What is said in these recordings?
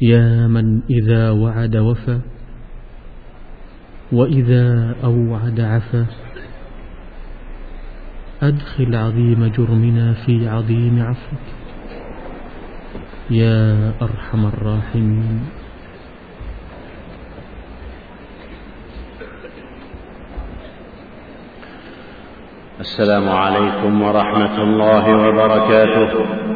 يا من إذا وعد وفى وإذا أوعد عفا. أدخل عظيم جرمنا في عظيم عفوك. يا أرحم الراحمين. السلام عليكم ورحمة الله وبركاته.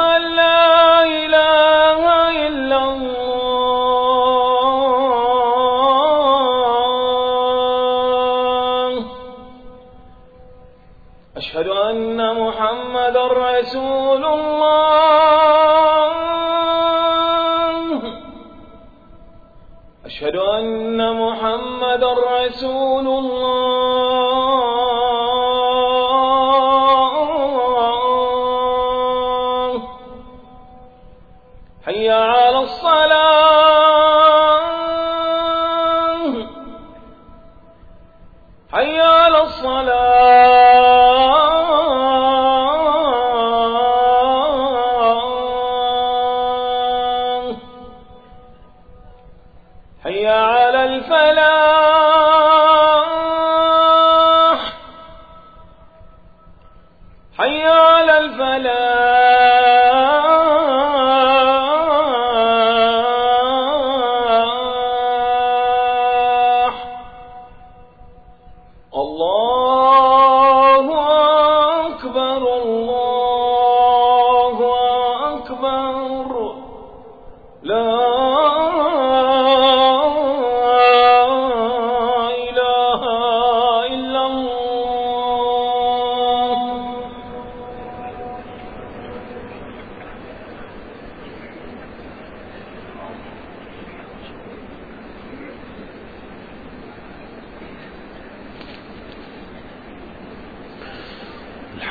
حي على الصلاة.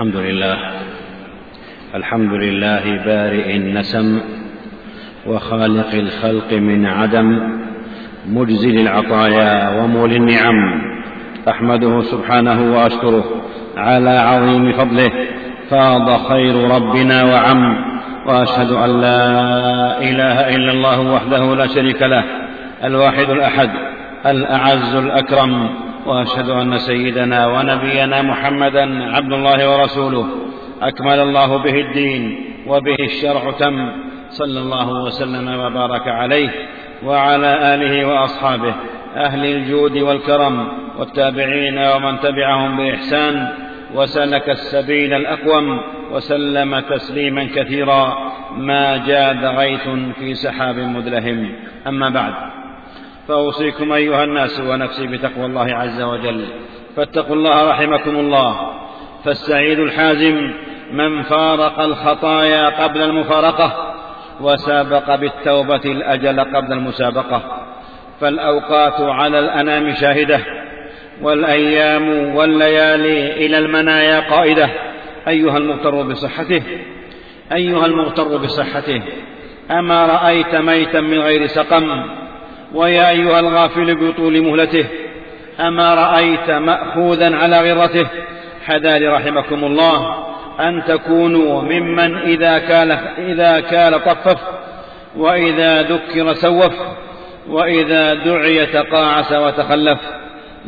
الحمد لله. الحمد لله بارئ النسم وخالق الخلق من عدم مجزل العطايا ومولي النعم. أحمده سبحانه وأشكره على عظيم فضله. فاض خير ربنا وعم. وأشهد أن لا إله إلا الله وحده لا شريك له الواحد الأحد الأعز الأكرم. وأشهد أن سيدنا ونبينا محمدا عبد الله ورسوله. أكمل الله به الدين وبه الشرع تم. صلى الله وسلم وبارك عليه وعلى آله وأصحابه أهل الجود والكرم والتابعين ومن تبعهم بإحسان. وسلك السبيل الأقوم وسلم تسليما كثيرا. ما جاد غيث في سحاب مدلهم. أما بعد. فأوصيكم أيها الناس ونفسي بتقوى الله عز وجل. فاتقوا الله رحمكم الله. فالسعيد الحازم من فارق الخطايا قبل المفارقة وسابق بالتوبة الأجل قبل المسابقة. فالأوقات على الأنام شاهدة والأيام والليالي إلى المنايا قائدة. أيها المغتر بصحته أيها المغتر بصحته أما رأيت ميتا من غير سقم ويا أيها الغافل بطول مهلته أما رأيت مأخوذا على غرته حذار رحمكم الله أن تكونوا ممن إذا كال, إذا كال طفف وإذا ذكر سوف وإذا دعي تقاعس وتخلف.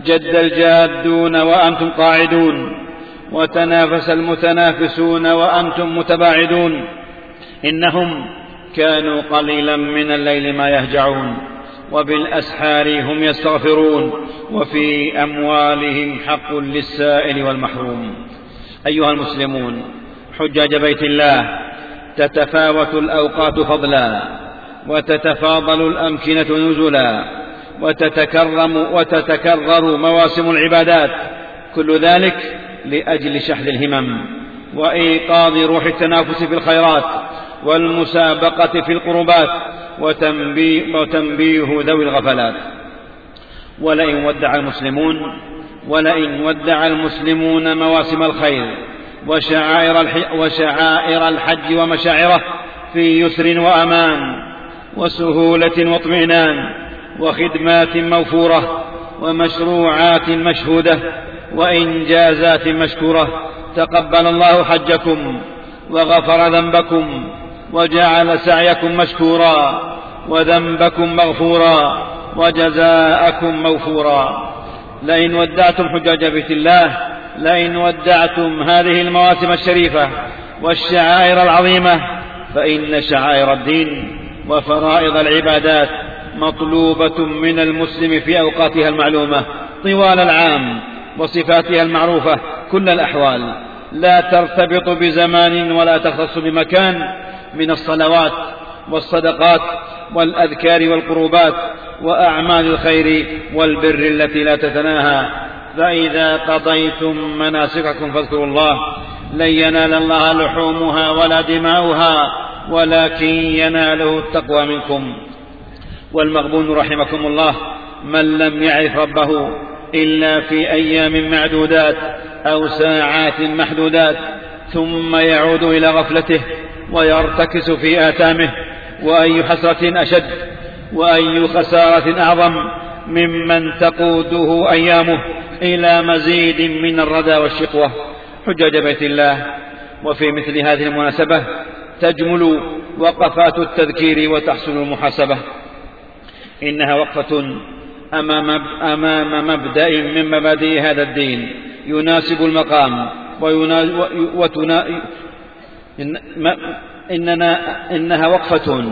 جد الجادون وأنتم قاعدون وتنافس المتنافسون وأنتم متباعدون. إنهم كانوا قليلا من الليل ما يهجعون. وبالأسحار هم يستغفرون وفي أموالهم حق للسائل والمحروم. أيها المسلمون حجاج بيت الله تتفاوت الأوقات فضلا وتتفاضل الأمكنة نزلا وتتكرم وتتكرر مواسم العبادات كل ذلك لأجل شحذ الهمم وإيقاظ روح التنافس في الخيرات والمسابقة في القربات وتنبيه, وتنبيه ذوي الغفلات. ولئن ودع المسلمون ولئن ودع المسلمون مواسم الخير وشعائر, وشعائر الحج ومشاعره في يسر وأمان وسهولة واطمئنان وخدمات موفورة ومشروعات مشهودة وإنجازات مشكورة تقبل الله حجكم وغفر ذنبكم وجعل سعيكم مشكورا وذنبكم مغفورا وجزاءكم موفورا. لئن ودعتم حجاج بيت الله لئن ودعتم هذه المواسم الشريفة والشعائر العظيمة فإن شعائر الدين وفرائض العبادات مطلوبة من المسلم في أوقاتها المعلومة طوال العام وصفاتها المعروفة كل الأحوال. لا ترتبط بزمان ولا تختص بمكان من الصلوات والصدقات والأذكار والقربات وأعمال الخير والبر التي لا تتناهى. فإذا قضيتم مناسككم فاذكروا الله. لن ينال الله لحومها ولا دماؤها ولكن يناله التقوى منكم. والمغبون رحمكم الله من لم يعرف ربه إلا في أيام معدودات أو ساعات محدودات ثم يعود إلى غفلته ويرتكس في آثامه وأي حسرة أشد وأي خسارة أعظم ممن تقوده أيامه إلى مزيد من الردى والشقوة. حجاج بيت الله وفي مثل هذه المناسبة تجمل وقفات التذكير وتحصل المحاسبة. إنها وقفة أمام, مبدأ من مبادئ هذا الدين. يناسب المقام إن إننا إنها وقفة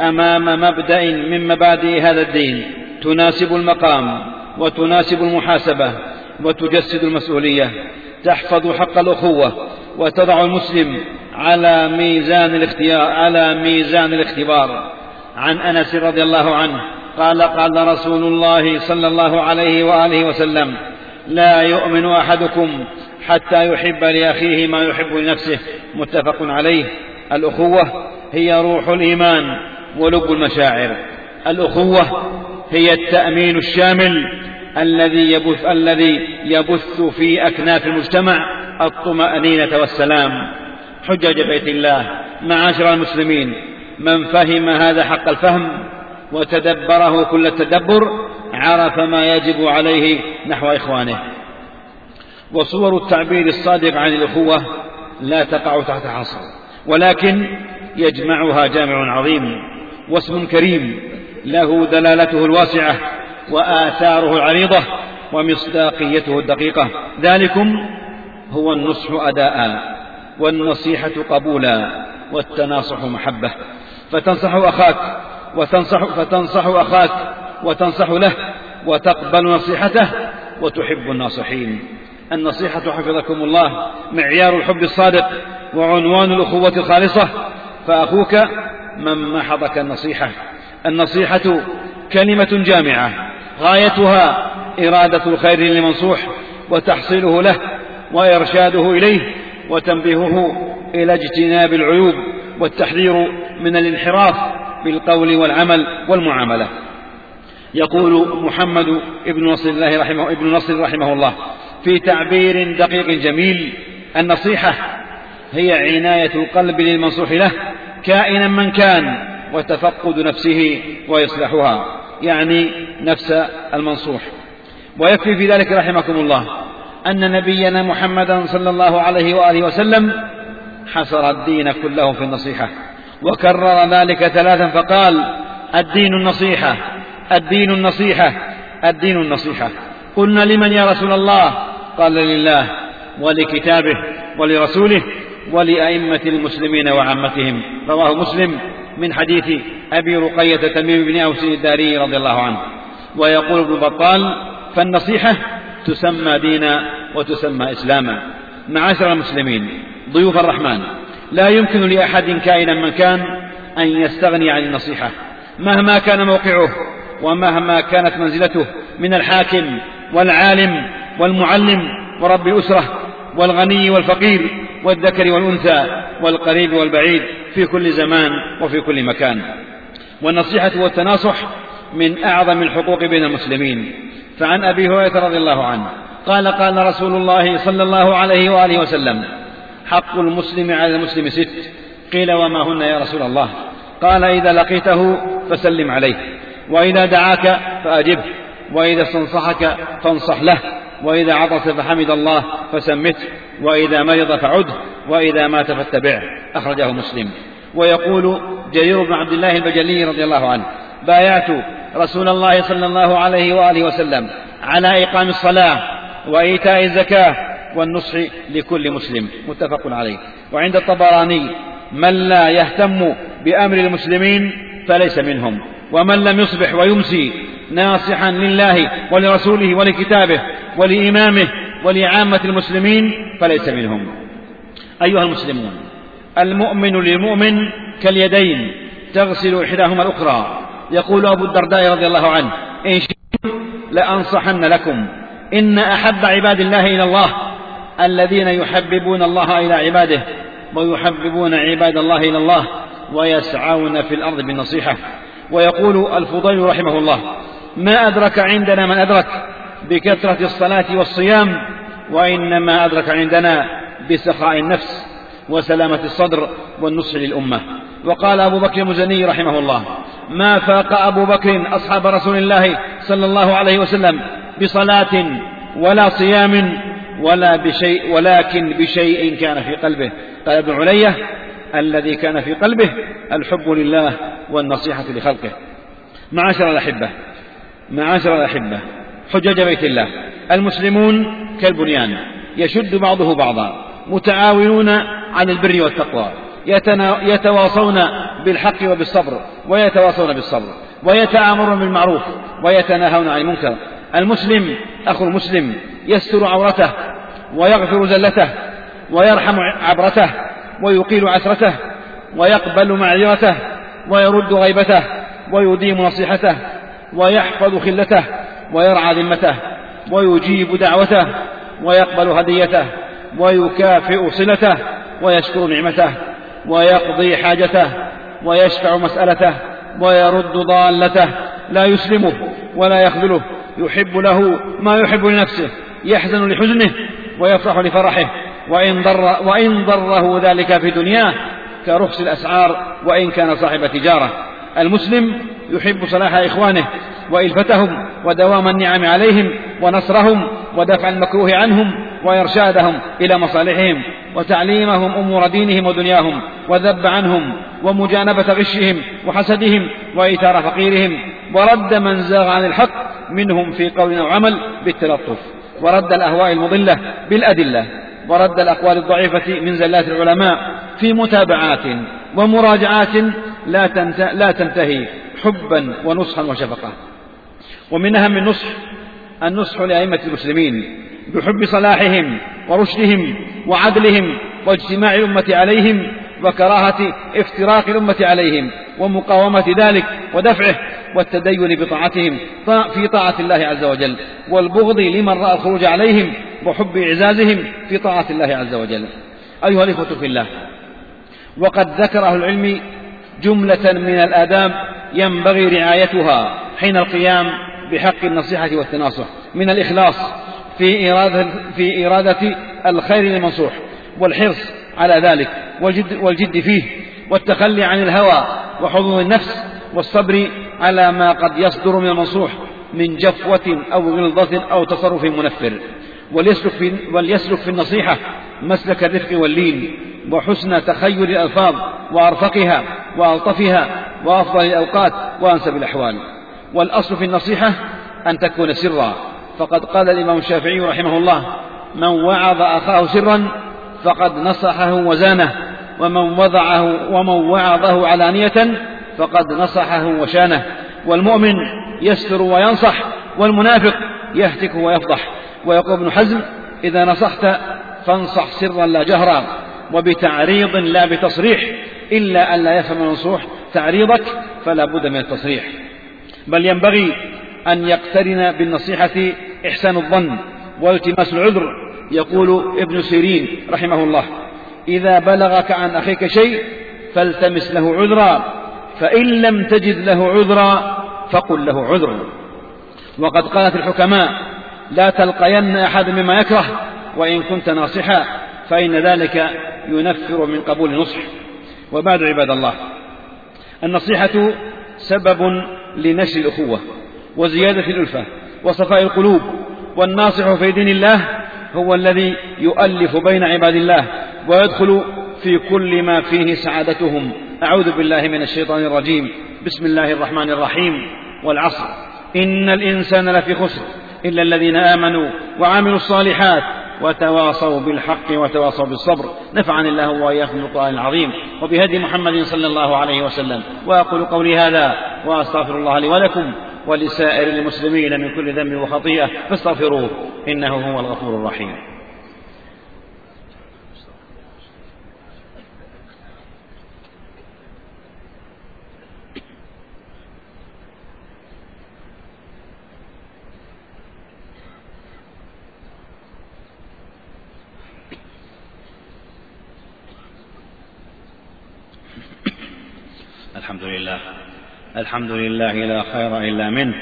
أمام مبدأ من مبادئ هذا الدين. تناسب المقام وتناسب المحاسبة وتجسد المسؤولية. تحفظ حق الأخوة وتضع المسلم على ميزان الاختيار على ميزان الاختبار. عن أنس رضي الله عنه قال قال رسول الله صلى الله عليه وآله وسلم لا يؤمن أحدكم حتى يحب لأخيه ما يحب لنفسه. متفق عليه. الأخوة هي روح الإيمان ولب المشاعر. الأخوة هي التأمين الشامل الذي يبث الذي يبث في أكناف المجتمع الطمأنينة والسلام. حجج بيت الله. معاشر المسلمين. من فهم هذا حق الفهم وتدبره كل التدبر عرف ما يجب عليه نحو إخوانه. وصور التعبير الصادق عن الأخوة لا تقع تحت حصر ولكن يجمعها جامع عظيم واسم كريم له دلالته الواسعة وآثاره العريضة ومصداقيته الدقيقة. ذلكم هو النصح أداء والنصيحة قبولا والتناصح محبة. فتنصح أخاك وتنصح فتنصح أخاك وتنصح له وتقبل نصيحته وتحب الناصحين. النصيحة حفظكم الله معيار الحب الصادق وعنوان الأخوة الخالصة. فأخوك من محضك النصيحة. النصيحة كلمة جامعة غايتها إرادة الخير للمنصوح وتحصيله له وإرشاده إليه وتنبيهه إلى اجتناب العيوب والتحذير من الانحراف بالقول والعمل والمعاملة. يقول محمد ابن نصر الله رحمه ابن نصر رحمه الله في تعبير دقيق جميل النصيحة هي عناية القلب للمنصوح له كائنا من كان وتفقد نفسه وإصلاحها يعني نفس المنصوح. ويكفي في ذلك رحمكم الله أن نبينا محمدا صلى الله عليه وآله وسلم حصر الدين كله في النصيحة وكرر ذلك ثلاثا فقال الدين النصيحة الدين النصيحة الدين النصيحة. قلنا لمن يا رسول الله؟ قال لله ولكتابه ولرسوله ولأئمة المسلمين وعامتهم. رواه مسلم من حديث أبي رقية تميم بن أوس الداري رضي الله عنه. ويقول ابن بطال فالنصيحة تسمى دينا وتسمى إسلاما. معاشر المسلمين ضيوف الرحمن لا يمكن لأحد كائنا من كان أن يستغني عن النصيحة مهما كان موقعه ومهما كانت منزلته من الحاكم والعالم والمعلم ورب الأسرة والغني والفقير والذكر والأنثى والقريب والبعيد في كل زمان وفي كل مكان. والنصيحة والتناصح من أعظم الحقوق بين المسلمين. فعن أبي هريرة رضي الله عنه قال قال رسول الله صلى الله عليه وآله وسلم حق المسلم على المسلم ست. قيل وما هن يا رسول الله؟ قال إذا لقيته فسلم عليه وإذا دعاك فأجبه وإذا استنصحك فانصح له. وإذا عطس فحمد الله فسمته وإذا مرض فعده وإذا مات فاتبعه. أخرجه مسلم. ويقول جرير بن عبد الله البجلي رضي الله عنه بايعت رسول الله صلى الله عليه وآله وسلم على إقام الصلاة وإيتاء الزكاة والنصح لكل مسلم. متفق عليه. وعند الطبراني من لا يهتم بأمر المسلمين فليس منهم. ومن لم يصبح ويمسي ناصحا لله ولرسوله ولكتابه ولإمامه ولعامة المسلمين فليس منهم. أيها المسلمون المؤمن للمؤمن كاليدين تغسل إحداهما الأخرى. يقول أبو الدرداء رضي الله عنه إن شئتم لأنصحن لكم. إن أحب عباد الله إلى الله الذين يحببون الله إلى عباده ويحببون عباد الله إلى الله ويسعون في الأرض بالنصيحة. ويقول الفضيل رحمه الله ما أدرك عندنا من أدرك بكثرة الصلاة والصيام وإنما أدرك عندنا بسخاء النفس وسلامة الصدر والنصح للأمة. وقال أبو بكر المزني رحمه الله ما فاق أبو بكر أصحاب رسول الله صلى الله عليه وسلم بصلاة ولا صيام ولا بشيء ولكن بشيء كان في قلبه؟ قال ابن علية الذي كان في قلبه الحب لله والنصيحة لخلقه. معاشر الأحبة معاشر الأحبة حجج بيت الله. المسلمون كالبنيان. يشد بعضه بعضا. متعاونون على البر والتقوى. يتواصون بالحق وبالصبر. ويتواصون بالصبر. ويتآمرون بالمعروف. ويتناهون عن المنكر. المسلم أخو المسلم يستر عورته. ويغفر زلته. ويرحم عبرته. ويقيل عثرته ويقبل معذرته. ويرد غيبته. ويديم نصيحته. ويحفظ خلته. ويرعى ذمته ويجيب دعوته ويقبل هديته ويكافئ صلته ويشكر نعمته ويقضي حاجته ويشفع مسألته ويرد ضالته. لا يسلمه ولا يخذله يحب له ما يحب لنفسه يحزن لحزنه ويفرح لفرحه. وإن, ضر وإن ضره ذلك في دنياه كرخص الأسعار وإن كان صاحب تجارة. المسلم يحب صلاح إخوانه وإلفتهم ودوام النعم عليهم ونصرهم ودفع المكروه عنهم وإرشادهم إلى مصالحهم وتعليمهم أمور دينهم ودنياهم وذب عنهم ومجانبة غشهم وحسدهم وإيثار فقيرهم ورد من زاغ عن الحق منهم في قول أو عمل بالتلطف ورد الأهواء المضلة بالأدلة ورد الأقوال الضعيفة من زلات العلماء في متابعات ومراجعات لا, تنتهي حبا ونصحا وشفقة ومن أهم النصح النصح لأئمة المسلمين بحب صلاحهم ورشدهم وعدلهم واجتماع الأمة عليهم وكراهة افتراق الأمة عليهم ومقاومة ذلك ودفعه والتدين بطاعتهم في طاعة الله عز وجل والبغض لمن رأى الخروج عليهم وحب إعزازهم في طاعة الله عز وجل. أيها الإخوة في الله وقد ذكر أهل العلم جملة من الآداب ينبغي رعايتها حين القيام بحق النصيحة والتناصح من الإخلاص في إرادة, في إرادة الخير للمنصوح والحرص على ذلك والجد, والجد فيه والتخلي عن الهوى وحظوظ النفس والصبر على ما قد يصدر من المنصوح من جفوة أو غلظة أو تصرف منفر. وليسلك في, وليسلك في النصيحة مسلك الرفق واللين وحسن تخيل الألفاظ وأرفقها وألطفها وأفضل الأوقات وأنسب الأحوال. والأصل في النصيحة أن تكون سرا. فقد قال الإمام الشافعي رحمه الله من وعظ أخاه سرا فقد نصحه وزانه ومن وضعه ومن وعظه علانية فقد نصحه وشانه. والمؤمن يستر وينصح والمنافق يهتك ويفضح. ويقول ابن حزم إذا نصحت فانصح سرا لا جهرا وبتعريض لا بتصريح. إلا أن لا يفهم المنصوح تعريضك فلا بد من التصريح. بل ينبغي أن يقترن بالنصيحة إحسان الظن والتماس العذر يقول ابن سيرين رحمه الله. إذا بلغك عن أخيك شيء فالتمس له عذرا فإن لم تجد له عذرا فقل له عذر. وقد قالت الحكماء لا تلقين أحد مما يكره وإن كنت ناصحا فإن ذلك ينفر من قبول النصح وبعد عباد الله النصيحة سبب لنشر الأخوة وزيادة الألفة وصفاء القلوب والناصح في دين الله هو الذي يؤلف بين عباد الله ويدخل في كل ما فيه سعادتهم. أعوذ بالله من الشيطان الرجيم. بسم الله الرحمن الرحيم. والعصر. إن الإنسان لفي خسر إلا الذين آمنوا وعملوا الصالحات وتواصوا بالحق وتواصوا بالصبر. نفعني الله وإياكم بالقرآن العظيم. وبهدي محمد صلى الله عليه وسلم. وأقول قولي هذا وأستغفر الله لي ولكم ولسائر المسلمين من كل ذنب وخطيئة. فاستغفروه إنه هو الغفور الرحيم. الحمد لله الحمد لله لا خير إلا منه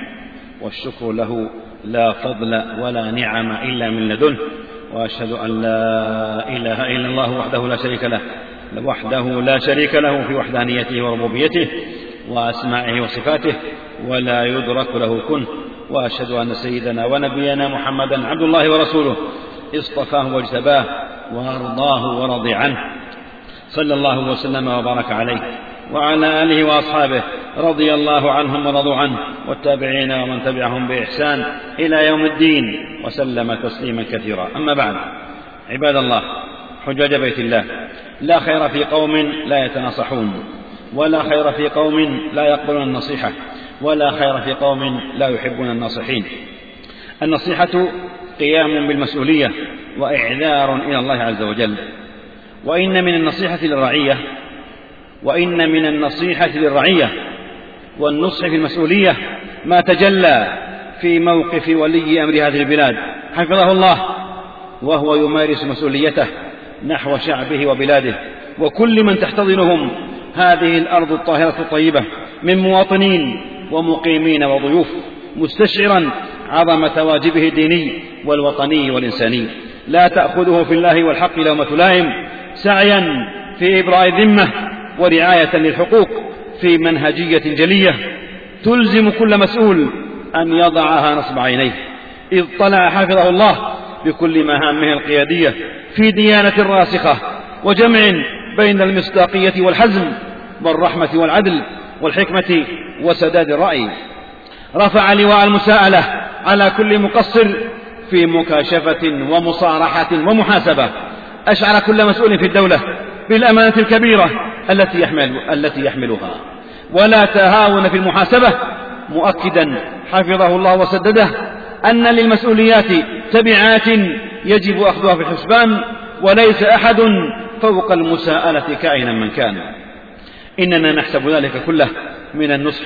والشكر له لا فضل ولا نعم إلا من لدنه وأشهد أن لا إله إلا الله وحده لا شريك له وحده لا شريك له في وحدانيته وربوبيته وأسمائه وصفاته ولا يدرك له كن وأشهد أن سيدنا ونبينا محمدا عبد الله ورسوله اصطفاه واجتباه وأرضاه ورضي عنه. صلى الله وسلم وبارك عليه. وعلى آله وأصحابه رضي الله عنهم ورضوا عنه والتابعين ومن تبعهم بإحسان إلى يوم الدين وسلم تسليما كثيرا. أما بعد عباد الله حجاج بيت الله لا خير في قوم لا يتناصحون ولا خير في قوم لا يقبلون النصيحة ولا خير في قوم لا يحبون الناصحين. النصيحة قيام بالمسؤولية وإعذار إلى الله عز وجل. وإن من النصيحة للرعية وإن من النصيحة للرعية والنصح في المسؤولية ما تجلى في موقف ولي أمر هذه البلاد. حفظه الله. وهو يمارس مسؤوليته نحو شعبه وبلاده. وكل من تحتضنهم هذه الأرض الطاهرة الطيبة من مواطنين ومقيمين وضيوف مستشعرا عظمة واجبه الديني والوطني والإنساني. لا تأخذه في الله والحق لومة لائم سعيا في إبراء الذمة ورعاية للحقوق في منهجية جلية تلزم كل مسؤول أن يضعها نصب عينيه. إذ طلع حفظه الله بكل مهامه القيادية في ديانة راسخة وجمع بين المصداقية والحزم والرحمة والعدل والحكمة وسداد الرأي. رفع لواء المساءلة على كل مقصر في مكاشفة ومصارحة ومحاسبة. أشعر كل مسؤول في الدولة بالأمانة الكبيرة التي يحمل التي يحملها. ولا تهاون في المحاسبة مؤكدا. حفظه الله وسدده. أن للمسؤوليات تبعات يجب أخذها في الحسبان وليس أحد فوق المساءلة كائنا من كان. إننا نحسب ذلك كله من النصح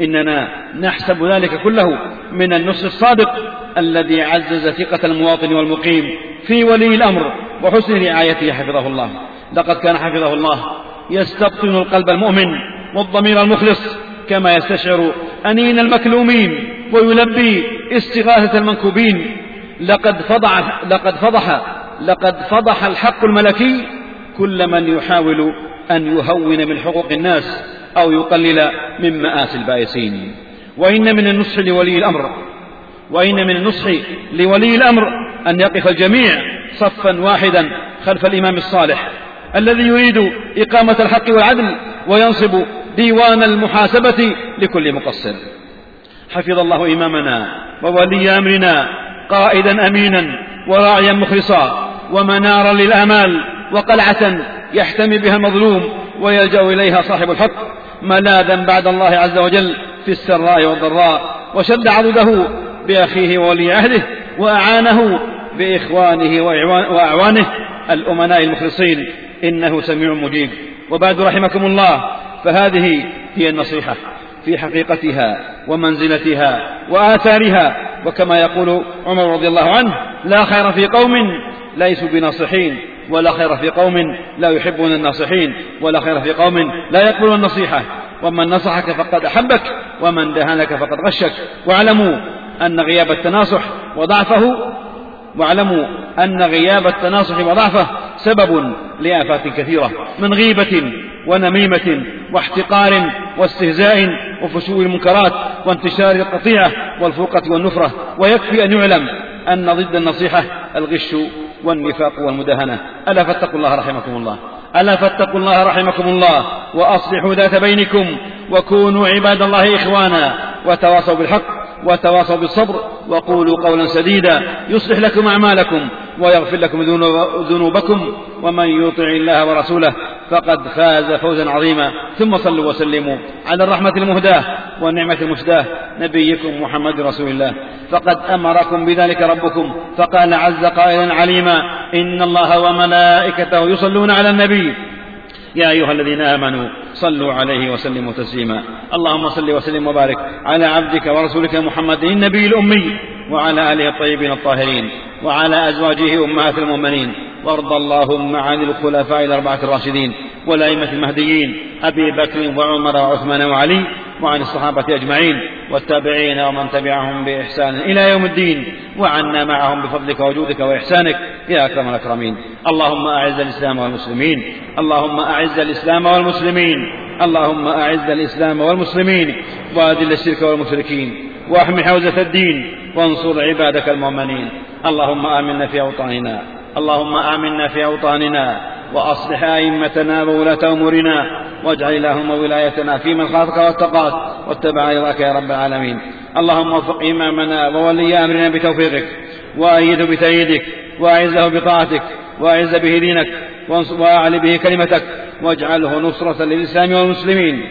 إننا نحسب ذلك كله من النصح الصادق الذي عزز ثقة المواطن والمقيم في ولي الأمر وحسن رعايته. حفظه الله. لقد كان حفظه الله يستبطن القلب المؤمن والضمير المخلص كما يستشعر أنين المكلومين ويلبي استغاثة المنكوبين. لقد فضح لقد فضح لقد فضح الحق الملكي كل من يحاول أن يهون من حقوق الناس أو يقلل من مآسي البائسين. وإن من النصح لولي الأمر وإن من النصح لولي الأمر أن يقف الجميع صفا واحدا خلف الإمام الصالح. الذي يريد إقامة الحق والعدل وينصب ديوان المحاسبة لكل مقصر. حفظ الله إمامنا وولي أمرنا قائدا أمينا وراعيا مخلصا ومنارا للآمال وقلعة يحتمي بها المظلوم ويلجأ إليها صاحب الحق ملاذا بعد الله عز وجل في السراء والضراء وشد عضده بأخيه وولي عهده وأعانه بإخوانه وأعوانه الأمناء المخلصين. إنه سميع مجيب. وبعد رحمكم الله فهذه هي النصيحة في حقيقتها ومنزلتها وآثارها. وكما يقول عمر رضي الله عنه لا خير في قوم ليسوا بناصحين ولا خير في قوم لا يحبون الناصحين ولا خير في قوم لا يقبلون النصيحة. ومن نصحك فقد أحبك ومن دهنك فقد غشك. واعلموا أن غياب التناصح وضعفه واعلموا أن غياب التناصح وضعفه سبب لآفات كثيرة من غيبة ونميمة واحتقار واستهزاء وفشو المنكرات وانتشار القطيعة والفرقة والنفرة. ويكفي أن يعلم أن ضد النصيحة الغش والنفاق والمداهنة. ألا فاتقوا الله رحمكم الله. ألا فاتقوا الله رحمكم الله. وأصلحوا ذات بينكم. وكونوا عباد الله إخوانا. وتواصوا بالحق. وتواصوا بالصبر وقولوا قولا سديدا يصلح لكم أعمالكم ويغفر لكم ذنوبكم ومن يطع الله ورسوله فقد فاز فوزا عظيما. ثم صلوا وسلموا على الرحمة المهداة والنعمة المسداة نبيكم محمد رسول الله. فقد أمركم بذلك ربكم فقال عز قائلا عليما إن الله وملائكته يصلون على النبي. يا أيها الذين آمنوا صلوا عليه وسلموا تسليما. اللهم صل وسلم وبارك على عبدك ورسولك محمد النبي الأمي وعلى آله الطيبين الطاهرين وعلى أزواجه أمهات المؤمنين. وارض اللهم عن الخلفاء الأربعة الراشدين والأئمة المهديين أبي بكر وعمر وعثمان وعلي وعن الصحابة أجمعين والتابعين ومن تبعهم بإحسان إلى يوم الدين. وعنا معهم بفضلك وجودك وإحسانك يا أكرم الأكرمين. اللهم أعز الإسلام والمسلمين. اللهم أعز الإسلام والمسلمين. اللهم أعز الإسلام والمسلمين. وأذل الشرك والمشركين. واحم حوزة الدين. وانصر عبادك المؤمنين. اللهم آمنا في أوطاننا. اللهم آمنا في أوطاننا. وأصلح أئمتنا وولاة أمورنا. واجعل اللهم ولايتنا في من خافك واتقاك. واتبع رضاك يا رب العالمين. اللهم وفق إمامنا وولي أمرنا بتوفيقك. وأيده بتأييدك. وأعزه بطاعتك وأعز به دينك وأعل به كلمتك واجعله نصرة للإسلام والمسلمين.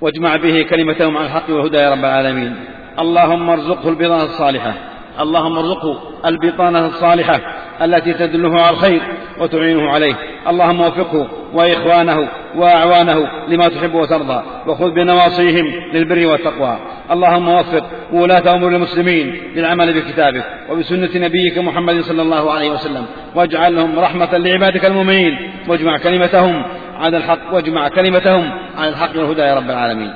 واجمع به كلمتهم على الحق والهدى يا رب العالمين. اللهم ارزقه البضاعة الصالحة. اللهم ارزقه البطانة الصالحة التي تدله على الخير وتعينه عليه. اللهم وفقه وإخوانه وأعوانه لما تحب وترضى. وخذ بنواصيهم للبر والتقوى. اللهم وفق ولاة أمور المسلمين للعمل بكتابك وبسنة نبيك محمد صلى الله عليه وسلم. واجعلهم رحمة لعبادك المؤمنين. واجمع كلمتهم على الحق. واجمع كلمتهم على الحق والهدى يا رب العالمين.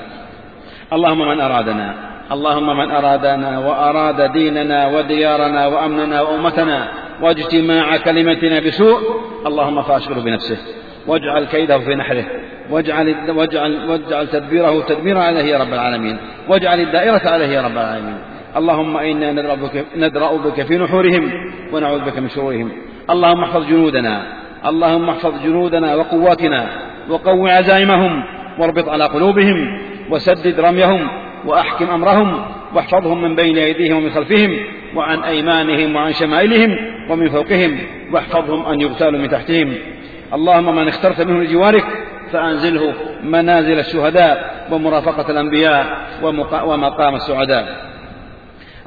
اللهم من أرادنا اللهم من أرادنا وأراد ديننا وديارنا وأمننا وأمتنا واجتماع كلمتنا بسوء اللهم فاشغله بنفسه واجعل كيده في نحره واجعل واجعل واجعل تدبيره تدميرا عليه يا رب العالمين واجعل الدائرة عليه يا رب العالمين. اللهم إنا ندرأ بك, ندرأ بك في نحورهم ونعوذ بك من شرورهم. اللهم احفظ جنودنا اللهم احفظ جنودنا وقواتنا وقو عزائمهم واربط على قلوبهم وسدد رميهم وأحكم أمرهم واحفظهم من بين أيديهم ومن خلفهم وعن أيمانهم وعن شمائلهم ومن فوقهم واحفظهم أن يغتالوا من تحتهم. اللهم من اخترت منه لجوارك فأنزله منازل الشهداء ومرافقة الأنبياء ومقام السعداء.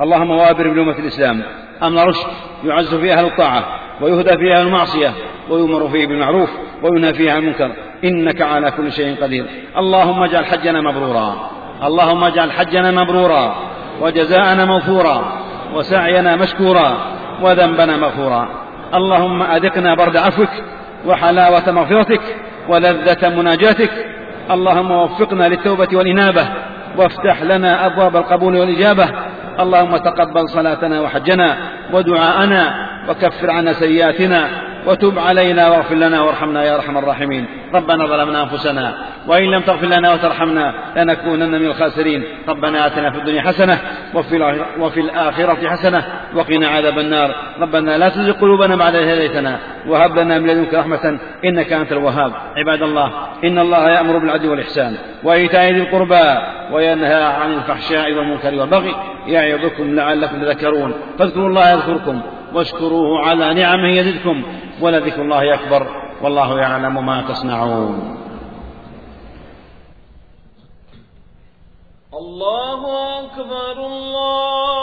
اللهم وابر بلومة الإسلام. أمن رشد يعز فيه أهل الطاعة ويهدى فيه أهل المعصية ويؤمر فيه بالمعروف وينهى فيه عن المنكر. إنك على كل شيء قدير. اللهم اجعل حجنا مبرورا. اللهم اجعل حجنا مبرورا وجزاءنا موفورا وسعينا مشكورا وذنبنا مغفورا. اللهم أذقنا برد عفوك وحلاوة مغفرتك ولذة مناجاتك. اللهم وفقنا للتوبة والإنابة. وافتح لنا أبواب القبول والإجابة. اللهم تقبل صلاتنا وحجنا ودعاءنا وكفر عنا سيئاتنا. وتب علينا واغفر لنا وارحمنا يا أرحم الراحمين. ربنا ظلمنا أنفسنا وإن لم تغفر لنا وترحمنا لنكونن من الخاسرين. ربنا آتنا في الدنيا حسنة وفي الاخره حسنة وقنا عذاب النار. ربنا لا تزغ قلوبنا بعد إذ هديتنا وهب لنا من لدنك رحمة إنك أنت الوهاب. عباد الله إن الله يأمر بالعدل والإحسان وإيتاء ذي القربى وينهى عن الفحشاء والمنكر والبغي يعظكم لعلكم تذكرون. فاذكروا الله يذكركم واشكروه على نعمه يزدكم. ولذكر الله أكبر والله يعلم ما تصنعون. الله أكبر الله